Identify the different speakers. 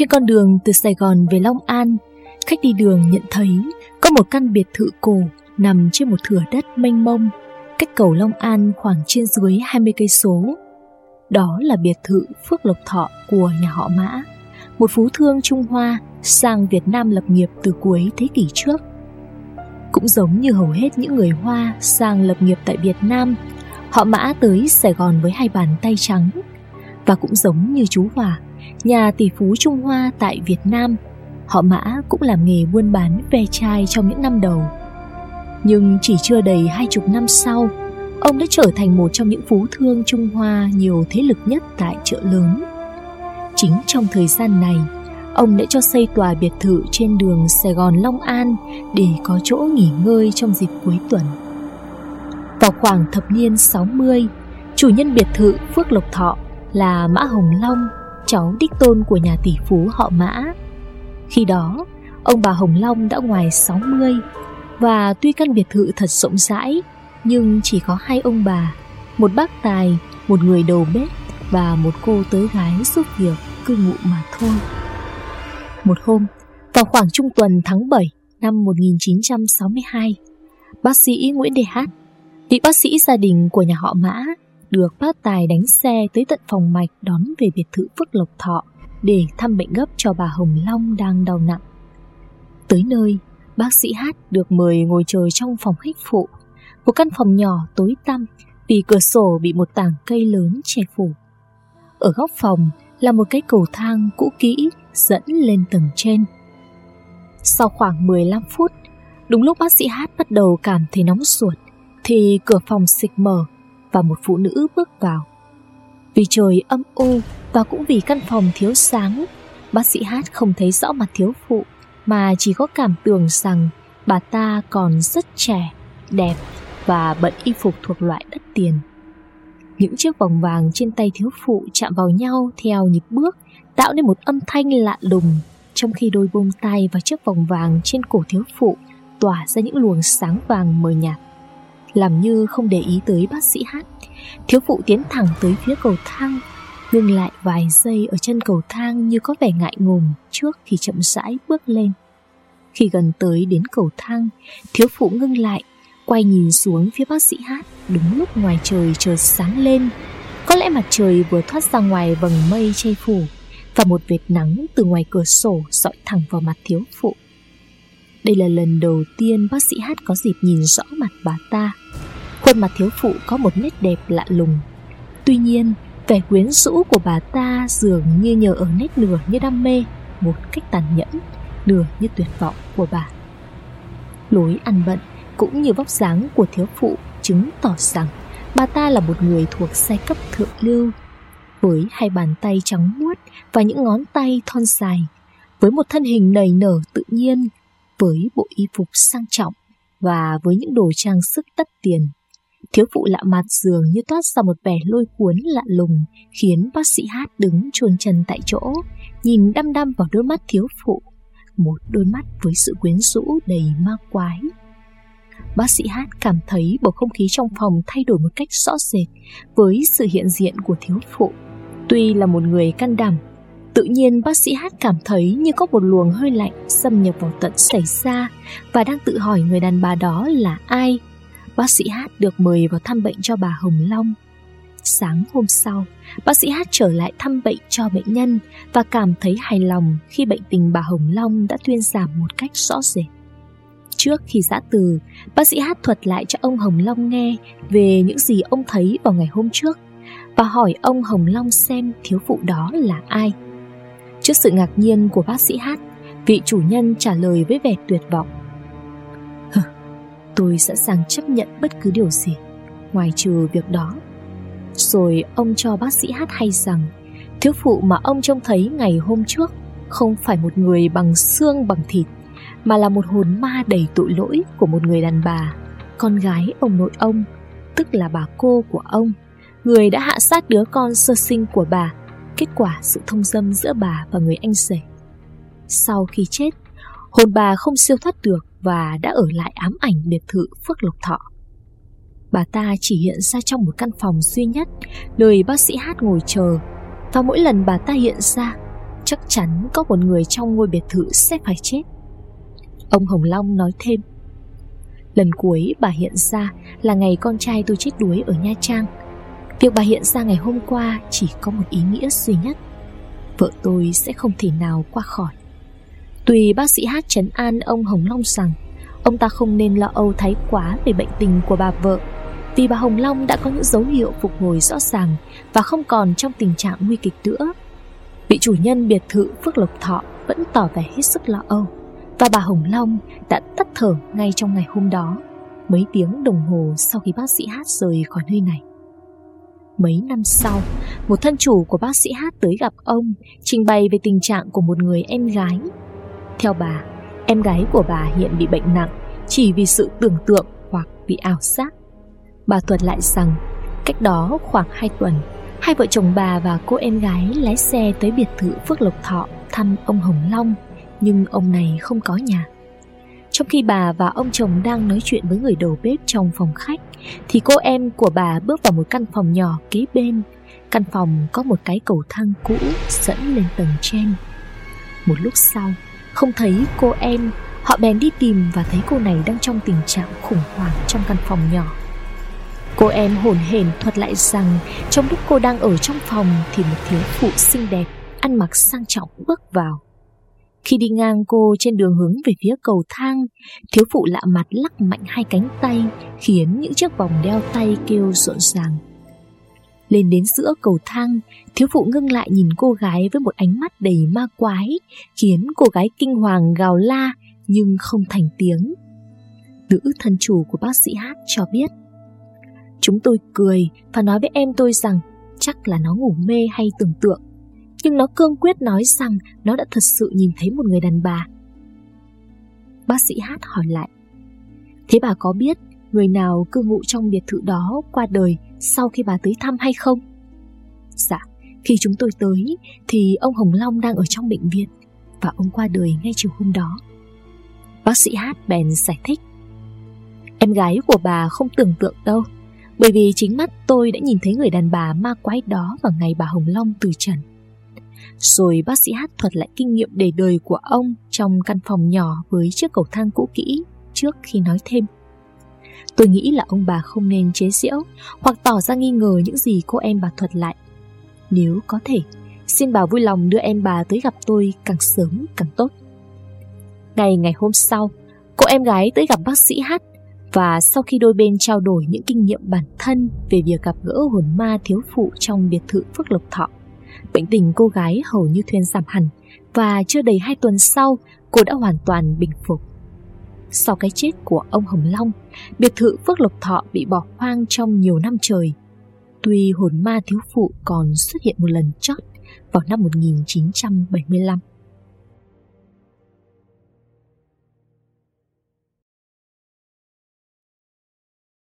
Speaker 1: Trên con đường từ Sài Gòn về Long An, khách đi đường nhận thấy có một căn biệt thự cổ nằm trên một thửa đất mênh mông, cách cầu Long An khoảng trên dưới 20 cây số. Đó là biệt thự Phước Lộc Thọ của nhà họ Mã, một phú thương Trung Hoa sang Việt Nam lập nghiệp từ cuối thế kỷ trước. Cũng giống như hầu hết những người Hoa sang lập nghiệp tại Việt Nam, họ Mã tới Sài Gòn với hai bàn tay trắng. Và cũng giống như chú Hòa, nhà tỷ phú Trung Hoa tại Việt Nam, họ Mã cũng làm nghề buôn bán ve chai trong những năm đầu. Nhưng chỉ chưa đầy hai chục năm sau, ông đã trở thành một trong những phú thương Trung Hoa nhiều thế lực nhất tại chợ lớn. Chính trong thời gian này, ông đã cho xây tòa biệt thự trên đường Sài Gòn Long An để có chỗ nghỉ ngơi trong dịp cuối tuần. Vào khoảng thập niên 60, chủ nhân biệt thự Phước Lộc Thọ là Mã Hồng Long, cháu đích tôn của nhà tỷ phú họ Mã. Khi đó, ông bà Hồng Long đã ngoài 60 và tuy căn biệt thự thật rộng rãi nhưng chỉ có hai ông bà, một bác tài, một người đầu bếp và một cô tới gái giúp việc cư ngụ mà thôi. Một hôm, vào khoảng trung tuần tháng 7 năm 1962, bác sĩ Nguyễn Đề Hát, vị bác sĩ gia đình của nhà họ Mã, được bác Tài đánh xe tới tận phòng mạch đón về biệt thự Phước Lộc Thọ để thăm bệnh gấp cho bà Hồng Long đang đau nặng. Tới nơi, bác sĩ Hát được mời ngồi chờ trong phòng khách phụ, một căn phòng nhỏ tối tăm vì cửa sổ bị một tảng cây lớn che phủ. Ở góc phòng là một cái cầu thang cũ kỹ dẫn lên tầng trên. Sau khoảng 15 phút, đúng lúc bác sĩ Hát bắt đầu cảm thấy nóng ruột, thì cửa phòng xịch mở và một phụ nữ bước vào. Vì trời âm u và cũng vì căn phòng thiếu sáng, bác sĩ Hát không thấy rõ mặt thiếu phụ mà chỉ có cảm tưởng rằng bà ta còn rất trẻ, đẹp và bận y phục thuộc loại đắt tiền. Những chiếc vòng vàng trên tay thiếu phụ chạm vào nhau theo nhịp bước tạo nên một âm thanh lạ lùng trong khi đôi bông tai và chiếc vòng vàng trên cổ thiếu phụ tỏa ra những luồng sáng vàng mờ nhạt. Làm như không để ý tới bác sĩ hát, thiếu phụ tiến thẳng tới phía cầu thang, ngừng lại vài giây ở chân cầu thang như có vẻ ngại ngùng trước khi chậm rãi bước lên. Khi gần tới đến cầu thang, thiếu phụ ngưng lại quay nhìn xuống phía bác sĩ hát đúng lúc ngoài trời chợt sáng lên. Có lẽ mặt trời vừa thoát ra ngoài vầng mây che phủ và một vệt nắng từ ngoài cửa sổ dọi thẳng vào mặt thiếu phụ. Đây là lần đầu tiên bác sĩ hát có dịp nhìn rõ mặt bà ta. Khuôn mặt thiếu phụ có một nét đẹp lạ lùng. Tuy nhiên, vẻ quyến rũ của bà ta dường như nhờ ở nét nửa như đam mê, một cách tàn nhẫn, nửa như tuyệt vọng của bà. Lối ăn bận cũng như vóc dáng của thiếu phụ chứng tỏ rằng bà ta là một người thuộc giai cấp thượng lưu với hai bàn tay trắng muốt và những ngón tay thon dài, với một thân hình nầy nở tự nhiên, với bộ y phục sang trọng và với những đồ trang sức đắt tiền. Thiếu phụ lạ mặt dường như toát ra một vẻ lôi cuốn lạ lùng, khiến bác sĩ hát đứng chuồn chân tại chỗ, nhìn đăm đăm vào đôi mắt thiếu phụ, một đôi mắt với sự quyến rũ đầy ma quái. Bác sĩ Hát cảm thấy bầu không khí trong phòng thay đổi một cách rõ rệt với sự hiện diện của thiếu phụ. Tuy là một người can đảm, tự nhiên bác sĩ Hát cảm thấy như có một luồng hơi lạnh xâm nhập vào tận xảy ra và đang tự hỏi người đàn bà đó là ai. Bác sĩ Hát được mời vào thăm bệnh cho bà Hồng Long. Sáng hôm sau, bác sĩ Hát trở lại thăm bệnh cho bệnh nhân và cảm thấy hài lòng khi bệnh tình bà Hồng Long đã thuyên giảm một cách rõ rệt. Trước khi giã từ, bác sĩ Hát thuật lại cho ông Hồng Long nghe về những gì ông thấy vào ngày hôm trước và hỏi ông Hồng Long xem thiếu phụ đó là ai. Trước sự ngạc nhiên của bác sĩ Hát, vị chủ nhân trả lời với vẻ tuyệt vọng. Hừ, tôi sẵn sàng chấp nhận bất cứ điều gì, ngoài trừ việc đó. Rồi ông cho bác sĩ Hát hay rằng thiếu phụ mà ông trông thấy ngày hôm trước không phải một người bằng xương bằng thịt mà là một hồn ma đầy tội lỗi của một người đàn bà, con gái ông nội ông, tức là bà cô của ông, người đã hạ sát đứa con sơ sinh của bà, kết quả sự thông dâm giữa bà và người anh rể. Sau khi chết, hồn bà không siêu thoát được và đã ở lại ám ảnh biệt thự Phước Lộc Thọ. Bà ta chỉ hiện ra trong một căn phòng duy nhất, nơi bác sĩ hát ngồi chờ, và mỗi lần bà ta hiện ra, chắc chắn có một người trong ngôi biệt thự sẽ phải chết. Ông Hồng Long nói thêm, lần cuối bà hiện ra là ngày con trai tôi chết đuối ở Nha Trang. Việc bà hiện ra ngày hôm qua chỉ có một ý nghĩa duy nhất. Vợ tôi sẽ không thể nào qua khỏi. Tùy bác sĩ hát trấn an ông Hồng Long rằng ông ta không nên lo âu thái quá về bệnh tình của bà vợ vì bà Hồng Long đã có những dấu hiệu phục hồi rõ ràng và không còn trong tình trạng nguy kịch nữa. Vị chủ nhân biệt thự Phước Lộc Thọ vẫn tỏ vẻ hết sức lo âu và bà Hồng Long đã tắt thở ngay trong ngày hôm đó, mấy tiếng đồng hồ sau khi bác sĩ Hát rời khỏi nơi này. Mấy năm sau, một thân chủ của bác sĩ Hát tới gặp ông, trình bày về tình trạng của một người em gái. Theo bà, em gái của bà hiện bị bệnh nặng chỉ vì sự tưởng tượng hoặc bị ảo giác. Bà thuật lại rằng, cách đó khoảng 2 tuần, hai vợ chồng bà và cô em gái lái xe tới biệt thự Phước Lộc Thọ thăm ông Hồng Long, nhưng ông này không có nhà. Trong khi bà và ông chồng đang nói chuyện với người đầu bếp trong phòng khách, thì cô em của bà bước vào một căn phòng nhỏ kế bên. Căn phòng có một cái cầu thang cũ dẫn lên tầng trên. Một lúc sau, không thấy cô em, họ bèn đi tìm và thấy cô này đang trong tình trạng khủng hoảng trong căn phòng nhỏ. Cô em hồn hển thuật lại rằng trong lúc cô đang ở trong phòng thì một thiếu phụ xinh đẹp, ăn mặc sang trọng bước vào. Khi đi ngang cô trên đường hướng về phía cầu thang, thiếu phụ lạ mặt lắc mạnh hai cánh tay, khiến những chiếc vòng đeo tay kêu rộn ràng. Lên đến giữa cầu thang, thiếu phụ ngưng lại nhìn cô gái với một ánh mắt đầy ma quái, khiến cô gái kinh hoàng gào la nhưng không thành tiếng. Nữ thân chủ của bác sĩ hát cho biết Chúng tôi cười và nói với em tôi rằng chắc là nó ngủ mê hay tưởng tượng. Nhưng nó cương quyết nói rằng nó đã thật sự nhìn thấy một người đàn bà. Bác sĩ Hát hỏi lại. Thế bà có biết người nào cư ngụ trong biệt thự đó qua đời sau khi bà tới thăm hay không? Dạ, khi chúng tôi tới thì ông Hồng Long đang ở trong bệnh viện và ông qua đời ngay chiều hôm đó. Bác sĩ Hát bèn giải thích. Em gái của bà không tưởng tượng đâu bởi vì chính mắt tôi đã nhìn thấy người đàn bà ma quái đó vào ngày bà Hồng Long từ trần. Rồi bác sĩ hát thuật lại kinh nghiệm để đời của ông trong căn phòng nhỏ với chiếc cầu thang cũ kỹ trước khi nói thêm. Tôi nghĩ là ông bà không nên chế giễu hoặc tỏ ra nghi ngờ những gì cô em bà thuật lại. Nếu có thể, xin bà vui lòng đưa em bà tới gặp tôi càng sớm càng tốt. Ngày ngày hôm sau, cô em gái tới gặp bác sĩ hát và sau khi đôi bên trao đổi những kinh nghiệm bản thân về việc gặp gỡ hồn ma thiếu phụ trong biệt thự Phước Lộc Thọ, bệnh tình cô gái hầu như thuyên giảm hẳn và chưa đầy hai tuần sau cô đã hoàn toàn bình phục. Sau cái chết của ông Hồng Long, biệt thự Phước Lộc Thọ bị bỏ hoang trong nhiều năm trời. Tuy hồn ma thiếu phụ còn xuất hiện một lần chót vào năm 1975.